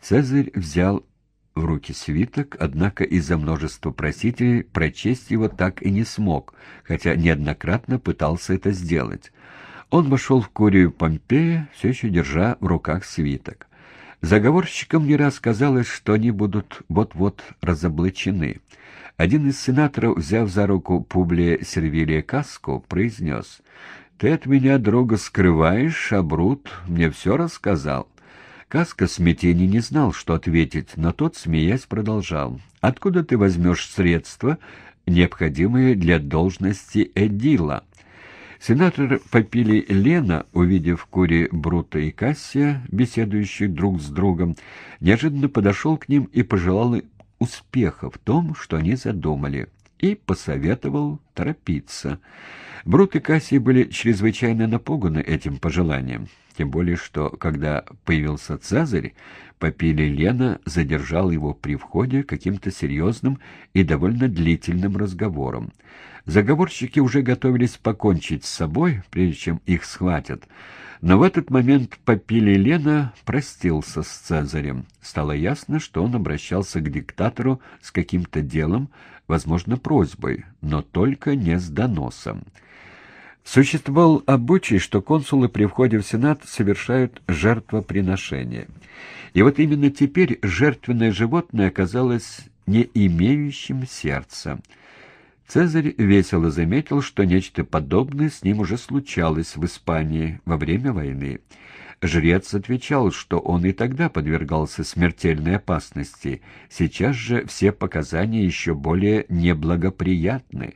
Цезарь взял в руки свиток, однако из-за множества просителей прочесть его так и не смог, хотя неоднократно пытался это сделать. Он вошел в Курию Помпея, все еще держа в руках свиток. Заговорщикам не раз казалось, что они будут вот-вот разоблачены. Один из сенаторов, взяв за руку Публия Сервилия Каску, произнес, «Ты от меня, друга, скрываешь, а Брут мне все рассказал». Каска смятения не знал, что ответить, но тот, смеясь, продолжал. «Откуда ты возьмешь средства, необходимые для должности Эдила?» Сенатор Попили Лена, увидев Кури Брута и Кассия, беседующих друг с другом, неожиданно подошел к ним и пожелал успеха в том, что они задумали, и посоветовал торопиться. Брут и Кассий были чрезвычайно напуганы этим пожеланием. Тем более, что, когда появился Цезарь, Попили Лена задержал его при входе каким-то серьезным и довольно длительным разговором. Заговорщики уже готовились покончить с собой, прежде чем их схватят. Но в этот момент Попили Лена простился с Цезарем. Стало ясно, что он обращался к диктатору с каким-то делом, возможно, просьбой, но только не с доносом. Существовал обычай, что консулы при входе в Сенат совершают жертвоприношение. И вот именно теперь жертвенное животное оказалось не имеющим сердца. Цезарь весело заметил, что нечто подобное с ним уже случалось в Испании во время войны. Жрец отвечал, что он и тогда подвергался смертельной опасности, сейчас же все показания еще более неблагоприятны.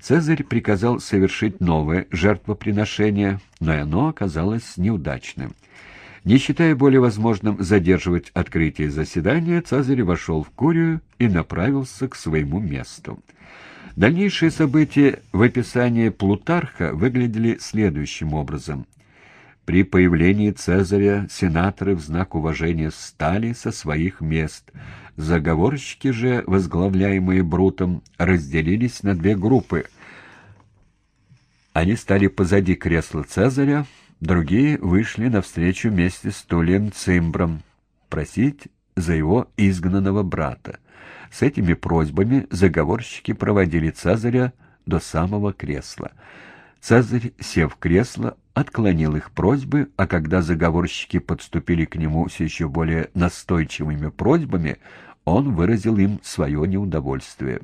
Цезарь приказал совершить новое жертвоприношение, но оно оказалось неудачным. Не считая более возможным задерживать открытие заседания, Цезарь вошел в Курию и направился к своему месту. Дальнейшие события в описании Плутарха выглядели следующим образом. При появлении Цезаря сенаторы в знак уважения встали со своих мест. Заговорщики же, возглавляемые Брутом, разделились на две группы. Они стали позади кресла Цезаря, другие вышли навстречу вместе с Тулием Цимбром просить за его изгнанного брата. С этими просьбами заговорщики проводили Цезаря до самого кресла. Цезарь, сев в кресло, отклонил их просьбы, а когда заговорщики подступили к нему с еще более настойчивыми просьбами, он выразил им свое неудовольствие.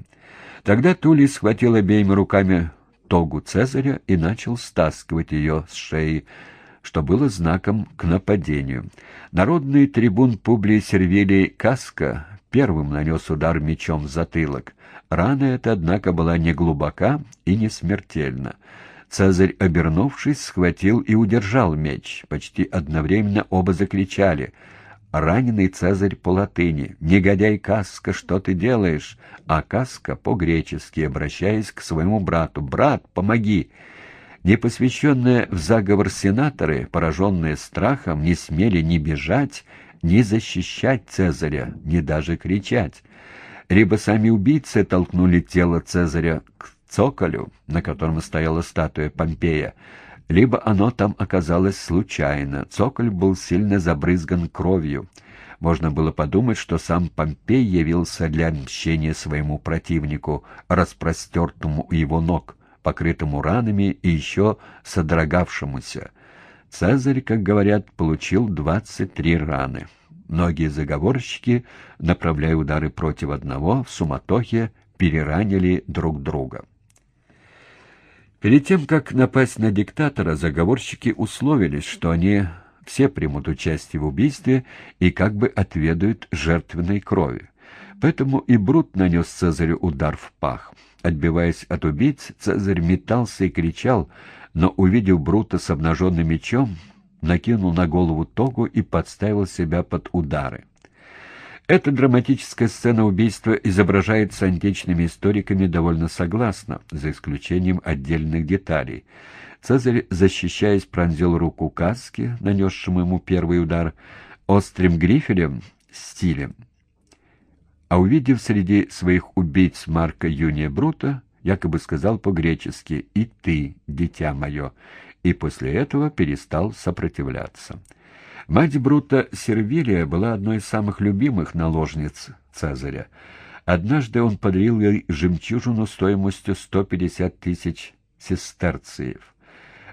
Тогда Тулей схватил обеими руками тогу Цезаря и начал стаскивать ее с шеи, что было знаком к нападению. Народный трибун Публий Сервилий Каска первым нанес удар мечом в затылок. Рана эта, однако, была не глубока и не смертельна. Цезарь, обернувшись, схватил и удержал меч. Почти одновременно оба закричали. Раненый Цезарь по латыни. «Негодяй Каска, что ты делаешь?» А Каска по-гречески, обращаясь к своему брату. «Брат, помоги!» Непосвященные в заговор сенаторы, пораженные страхом, не смели ни бежать, ни защищать Цезаря, ни даже кричать. Либо сами убийцы толкнули тело Цезаря к цоколю, на котором стояла статуя Помпея, либо оно там оказалось случайно. Цоколь был сильно забрызган кровью. Можно было подумать, что сам Помпей явился для мщения своему противнику, распростертому у его ног покрытому ранами и еще содрогавшемуся. Цезарь, как говорят, получил 23 раны. Многие заговорщики, направляя удары против одного, в суматохе переранили друг друга. Перед тем, как напасть на диктатора, заговорщики условились, что они все примут участие в убийстве и как бы отведают жертвенной крови. Поэтому и Брут нанес Цезарю удар в пах. Отбиваясь от убийц, Цезарь метался и кричал, но, увидев Брута с обнаженным мечом, накинул на голову тогу и подставил себя под удары. Эта драматическая сцена убийства изображается античными историками довольно согласно, за исключением отдельных деталей. Цезарь, защищаясь, пронзил руку Каски, нанесшему ему первый удар, острым грифелем, стилем а увидев среди своих убийц Марка Юния Брута, якобы сказал по-гречески «И ты, дитя мое», и после этого перестал сопротивляться. Мать Брута Сервилия была одной из самых любимых наложниц Цезаря. Однажды он подарил ей жемчужину стоимостью 150 тысяч сестерциев.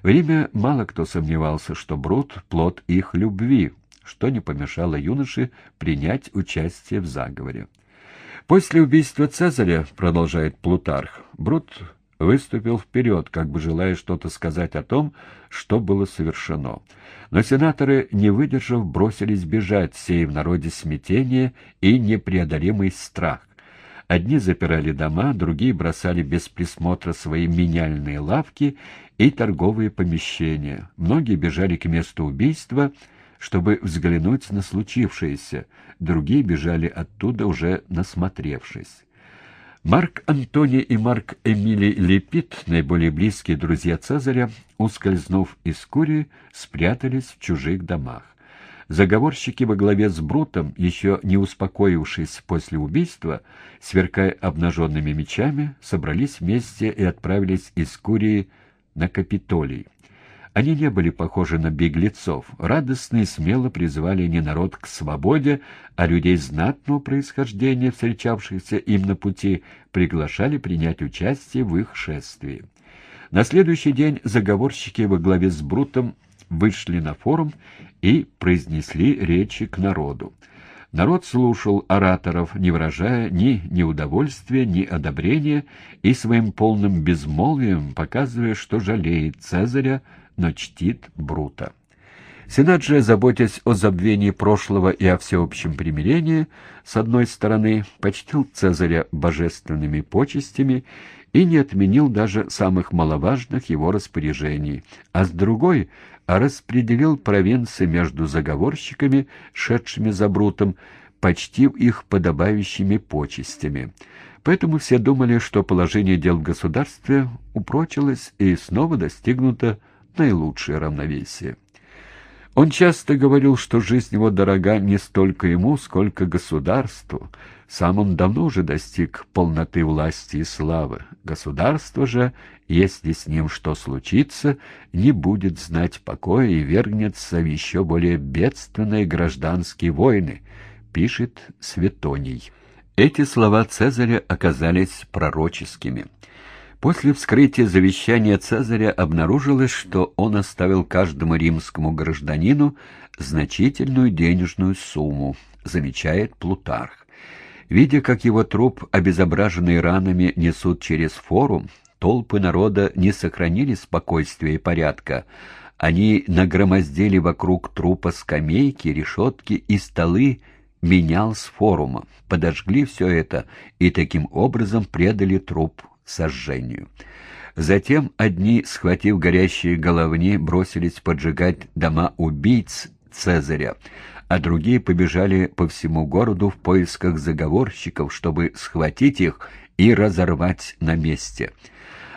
В Риме мало кто сомневался, что Брут — плод их любви, что не помешало юноше принять участие в заговоре. После убийства Цезаря, продолжает Плутарх, Брут выступил вперед, как бы желая что-то сказать о том, что было совершено. Но сенаторы, не выдержав, бросились бежать, сея в народе смятение и непреодолимый страх. Одни запирали дома, другие бросали без присмотра свои меняльные лавки и торговые помещения. Многие бежали к месту убийства, чтобы взглянуть на случившееся, другие бежали оттуда, уже насмотревшись. Марк Антоний и Марк Эмилий Лепит, наиболее близкие друзья Цезаря, ускользнув из Курии, спрятались в чужих домах. Заговорщики во главе с Брутом, еще не успокоившись после убийства, сверкая обнаженными мечами, собрались вместе и отправились из Курии на Капитолий. Они не были похожи на беглецов, радостно и смело призывали не народ к свободе, а людей знатного происхождения, встречавшихся им на пути, приглашали принять участие в их шествии. На следующий день заговорщики во главе с Брутом вышли на форум и произнесли речи к народу. Народ слушал ораторов, не выражая ни неудовольствия, ни одобрения, и своим полным безмолвием показывая, что жалеет Цезаря, но чтит Брута. Сенат же, заботясь о забвении прошлого и о всеобщем примирении, с одной стороны, почтил Цезаря божественными почестями и не отменил даже самых маловажных его распоряжений, а с другой распределил провинции между заговорщиками, шедшими за Брутом, почтив их подобающими почестями. Поэтому все думали, что положение дел в государстве упрочилось и снова достигнуто наилучшее равновесие. Он часто говорил, что жизнь его дорога не столько ему, сколько государству. Сам он давно уже достиг полноты власти и славы. Государство же, если с ним что случится, не будет знать покоя и вергнется в еще более бедственные гражданские войны, пишет Светоний. Эти слова Цезаря оказались пророческими. После вскрытия завещания Цезаря обнаружилось, что он оставил каждому римскому гражданину значительную денежную сумму, замечает Плутарх. Видя, как его труп, обезображенный ранами, несут через форум, толпы народа не сохранили спокойствия и порядка. Они нагромоздили вокруг трупа скамейки, решетки и столы, менял с форума, подожгли все это и таким образом предали труп сожжению. Затем одни, схватив горящие головни, бросились поджигать дома убийц Цезаря, а другие побежали по всему городу в поисках заговорщиков, чтобы схватить их и разорвать на месте.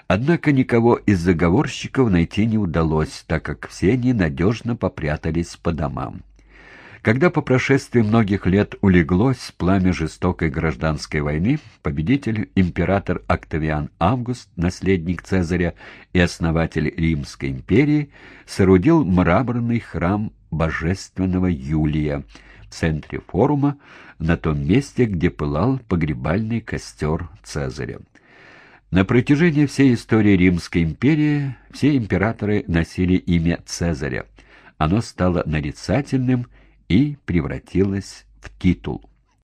Однако никого из заговорщиков найти не удалось, так как все они надежно попрятались по домам. Когда по прошествии многих лет улеглось пламя жестокой гражданской войны, победитель император Октавиан Август, наследник Цезаря и основатель Римской империи, соорудил мраморный храм божественного Юлия в центре форума, на том месте, где пылал погребальный костер Цезаря. На протяжении всей истории Римской империи все императоры носили имя Цезаря. Оно стало нарицательным и превратилась в титул.